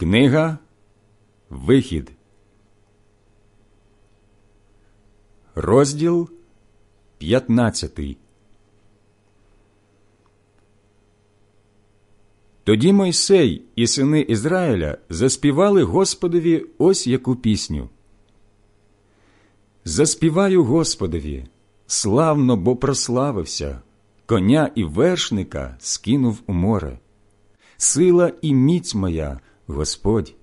Книга Вихід, розділ 15 Тоді Мойсей і сини Ізраїля заспівали Господові ось яку пісню. Заспіваю Господові, славно, бо прославився, коня і вершника скинув у море. Сила і міць моя, Господь,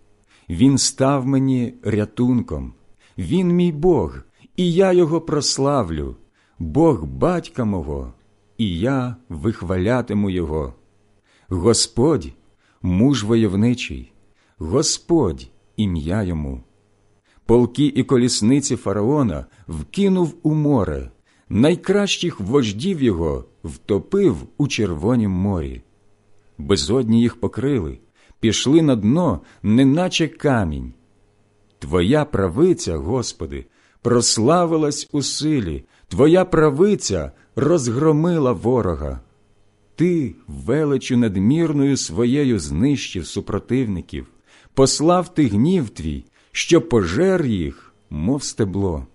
Він став мені рятунком, Він мій Бог, і я Його прославлю, Бог батька мого, і я вихвалятиму Його. Господь, муж войовничий, Господь ім'я йому. Полки і колісниці фараона вкинув у море, найкращих вождів його втопив у Червонім морі. Безодні їх покрили, пішли на дно, неначе камінь. Твоя правиця, Господи, прославилась у силі, Твоя правиця розгромила ворога. Ти величу надмірною своєю знищив супротивників, послав ти гнів твій, що пожер їх, мов стебло.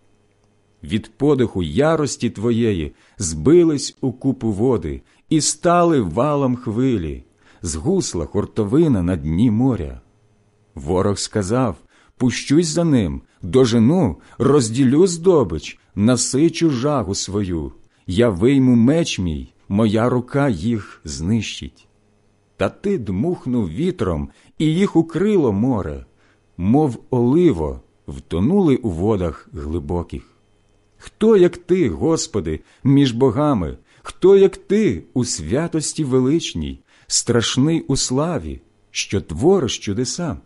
Від подиху ярості твоєї збились у купу води і стали валом хвилі, згусла хуртовина на дні моря. Ворог сказав Пущусь за ним, дожену, розділю здобич, насичу жагу свою, я вийму меч мій моя рука їх знищить. Та ти дмухнув вітром, і їх укрило море, мов оливо, втонули у водах глибоких. Хто, як ти, Господи, між богами, хто, як ти, у святості величній, страшний у славі, що твориш чудеса?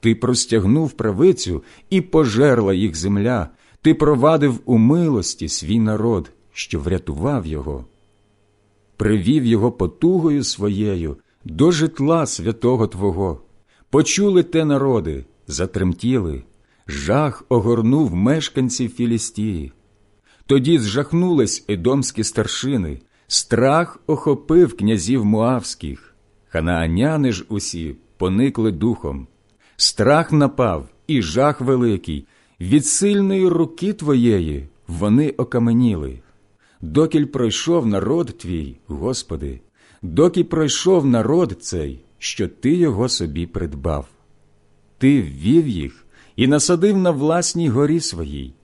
Ти простягнув правицю і пожерла їх земля, ти провадив у милості свій народ, що врятував його привів його потугою своєю до житла святого Твого. Почули те народи, затремтіли, жах огорнув мешканців Філістії. Тоді зжахнулись едомські старшини, страх охопив князів муавських, ханааняни ж усі поникли духом. Страх напав і жах великий, від сильної руки твоєї вони окаменіли докіль пройшов народ твій, Господи, доки пройшов народ цей, що Ти його собі придбав. Ти ввів їх і насадив на власній горі своїй,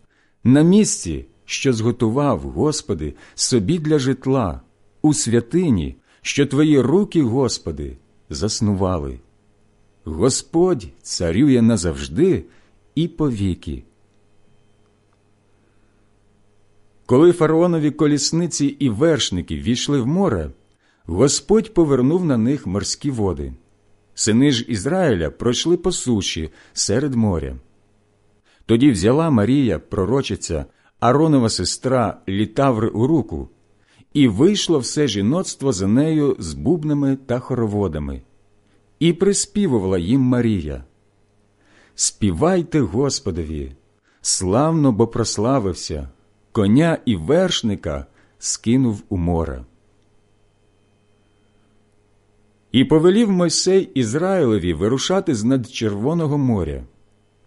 на місці, що зготував, Господи, собі для житла, у святині, що Твої руки, Господи, заснували. Господь царює назавжди і повіки. Коли фараонові колісниці і вершники війшли в море, Господь повернув на них морські води. Сини ж Ізраїля пройшли по суші серед моря. Тоді взяла Марія, пророчиця, Аронова сестра літаври у руку, і вийшло все жіноцтво за нею з бубнами та хороводами, і приспівувала їм Марія. Співайте Господові, славно бо прославився коня і вершника скинув у море. І повелів Мойсей Ізраїлеві вирушати з над Червоного моря,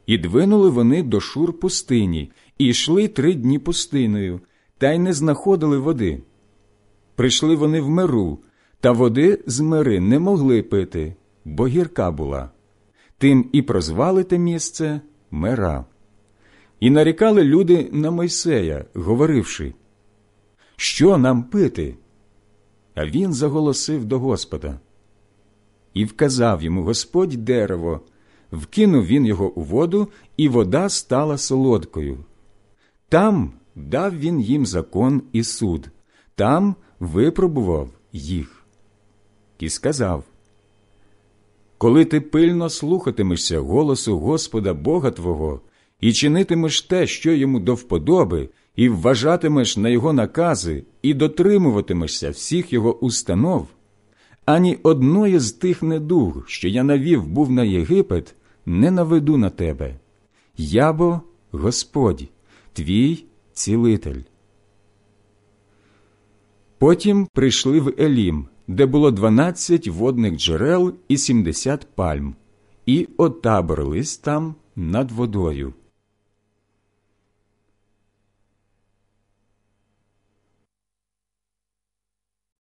і двинули вони до шур пустині, і йшли три дні пустиною, та й не знаходили води. Прийшли вони в миру, та води з мири не могли пити, бо гірка була. Тим і прозвали те місце мера. І нарікали люди на Мойсея, говоривши, що нам пити? А він заголосив до Господа. І вказав йому Господь дерево, вкинув він його у воду, і вода стала солодкою. Там дав він їм закон і суд, там випробував їх. І сказав: Коли ти пильно слухатимешся голосу Господа Бога Твого і чинитимеш те, що йому до вподоби, і вважатимеш на його накази, і дотримуватимешся всіх його установ, ані одної з тих недуг, що я навів був на Єгипет, не наведу на тебе. Я бо Господь, твій цілитель. Потім прийшли в Елім, де було дванадцять водних джерел і сімдесят пальм, і отаборились там над водою.